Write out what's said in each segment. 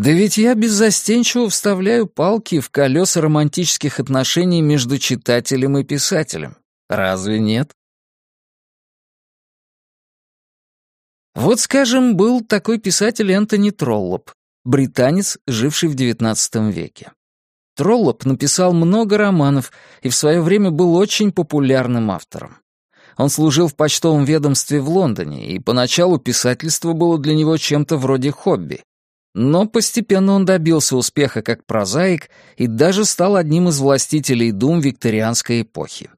Да ведь я беззастенчиво вставляю палки в колеса романтических отношений между читателем и писателем. Разве нет? Вот, скажем, был такой писатель Энтони Троллоп, британец, живший в XIX веке. Троллоп написал много романов и в свое время был очень популярным автором. Он служил в почтовом ведомстве в Лондоне, и поначалу писательство было для него чем-то вроде хобби. Но постепенно он добился успеха как прозаик и даже стал одним из властителей дум викторианской эпохи.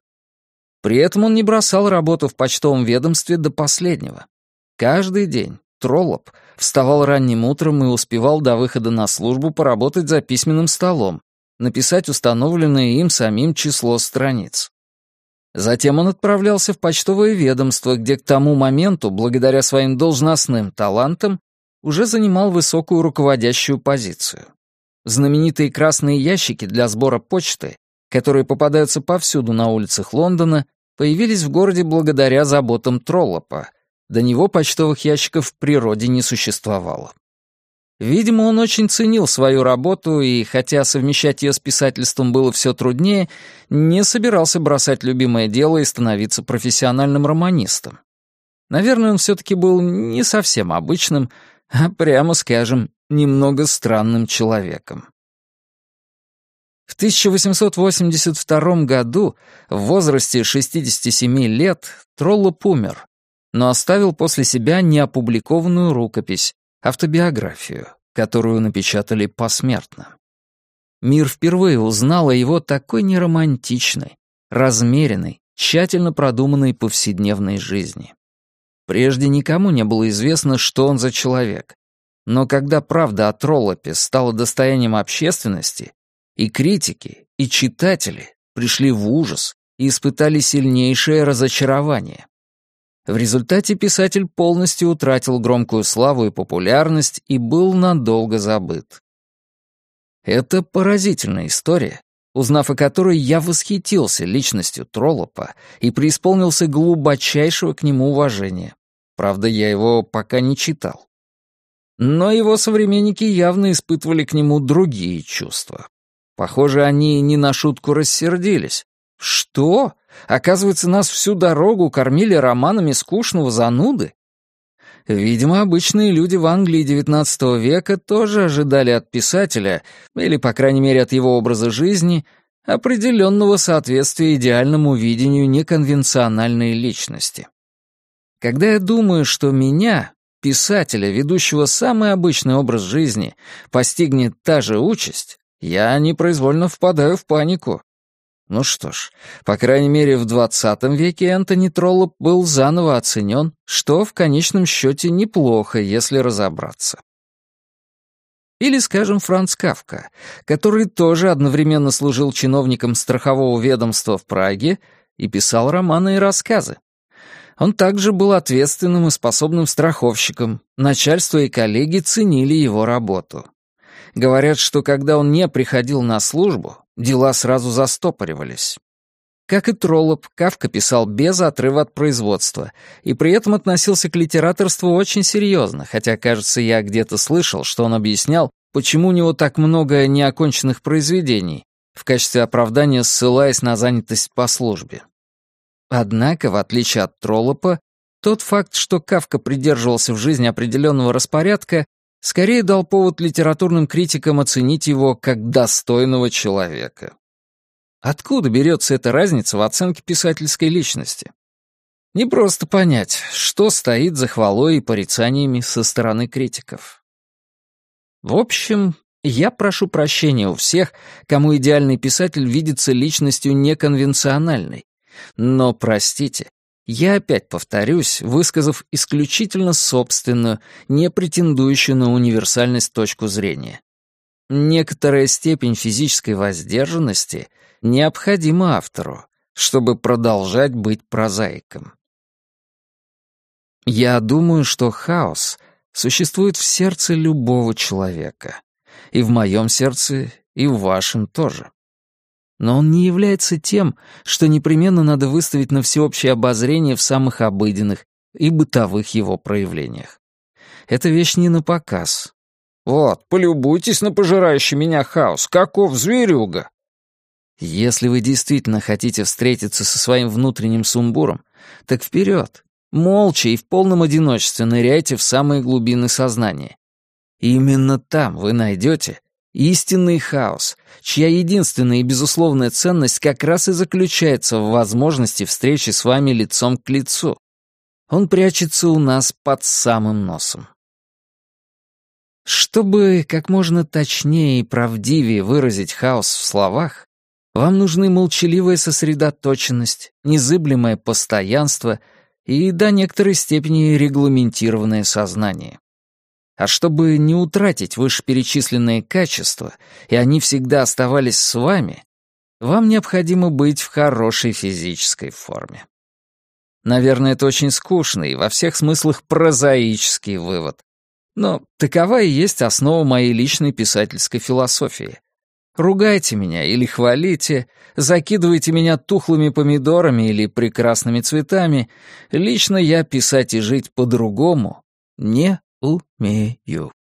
При этом он не бросал работу в почтовом ведомстве до последнего. Каждый день Троллоп вставал ранним утром и успевал до выхода на службу поработать за письменным столом, написать установленное им самим число страниц. Затем он отправлялся в почтовое ведомство, где к тому моменту, благодаря своим должностным талантам, уже занимал высокую руководящую позицию. Знаменитые красные ящики для сбора почты, которые попадаются повсюду на улицах Лондона, появились в городе благодаря заботам Троллопа. До него почтовых ящиков в природе не существовало. Видимо, он очень ценил свою работу и, хотя совмещать ее с писательством было все труднее, не собирался бросать любимое дело и становиться профессиональным романистом. Наверное, он все-таки был не совсем обычным, а, прямо скажем, немного странным человеком. В 1882 году, в возрасте 67 лет, Троллоп умер, но оставил после себя неопубликованную рукопись, автобиографию, которую напечатали посмертно. Мир впервые узнал о его такой неромантичной, размеренной, тщательно продуманной повседневной жизни. Прежде никому не было известно, что он за человек. Но когда правда о Троллопе стала достоянием общественности, и критики, и читатели пришли в ужас и испытали сильнейшее разочарование. В результате писатель полностью утратил громкую славу и популярность и был надолго забыт. Это поразительная история, узнав о которой я восхитился личностью Троллопа и преисполнился глубочайшего к нему уважения. Правда, я его пока не читал. Но его современники явно испытывали к нему другие чувства. Похоже, они не на шутку рассердились. Что? Оказывается, нас всю дорогу кормили романами скучного зануды? Видимо, обычные люди в Англии XIX века тоже ожидали от писателя, или, по крайней мере, от его образа жизни, определенного соответствия идеальному видению неконвенциональной личности. Когда я думаю, что меня, писателя, ведущего самый обычный образ жизни, постигнет та же участь, я непроизвольно впадаю в панику. Ну что ж, по крайней мере, в 20 веке Энтони Троллоп был заново оценен, что в конечном счете неплохо, если разобраться. Или, скажем, Франц Кавка, который тоже одновременно служил чиновником страхового ведомства в Праге и писал романы и рассказы. Он также был ответственным и способным страховщиком, начальство и коллеги ценили его работу. Говорят, что когда он не приходил на службу, дела сразу застопоривались. Как и Троллоп, Кавка писал без отрыва от производства, и при этом относился к литераторству очень серьезно, хотя, кажется, я где-то слышал, что он объяснял, почему у него так много неоконченных произведений, в качестве оправдания ссылаясь на занятость по службе. Однако, в отличие от Троллопа, тот факт, что Кавка придерживался в жизни определенного распорядка, скорее дал повод литературным критикам оценить его как достойного человека. Откуда берется эта разница в оценке писательской личности? Не просто понять, что стоит за хвалой и порицаниями со стороны критиков. В общем, я прошу прощения у всех, кому идеальный писатель видится личностью неконвенциональной. Но, простите, я опять повторюсь, высказав исключительно собственную, не претендующую на универсальность точку зрения. Некоторая степень физической воздержанности необходима автору, чтобы продолжать быть прозаиком. Я думаю, что хаос существует в сердце любого человека. И в моем сердце, и в вашем тоже но он не является тем, что непременно надо выставить на всеобщее обозрение в самых обыденных и бытовых его проявлениях. Эта вещь не на показ. Вот, полюбуйтесь на пожирающий меня хаос. Каков зверюга!» Если вы действительно хотите встретиться со своим внутренним сумбуром, так вперед, молча и в полном одиночестве ныряйте в самые глубины сознания. И именно там вы найдете истинный хаос, чья единственная и безусловная ценность как раз и заключается в возможности встречи с вами лицом к лицу. Он прячется у нас под самым носом. Чтобы как можно точнее и правдивее выразить хаос в словах, вам нужны молчаливая сосредоточенность, незыблемое постоянство и до некоторой степени регламентированное сознание. А чтобы не утратить вышеперечисленные качества, и они всегда оставались с вами, вам необходимо быть в хорошей физической форме. Наверное, это очень скучный и во всех смыслах прозаический вывод. Но такова и есть основа моей личной писательской философии. Ругайте меня или хвалите, закидывайте меня тухлыми помидорами или прекрасными цветами. Лично я писать и жить по-другому не умею.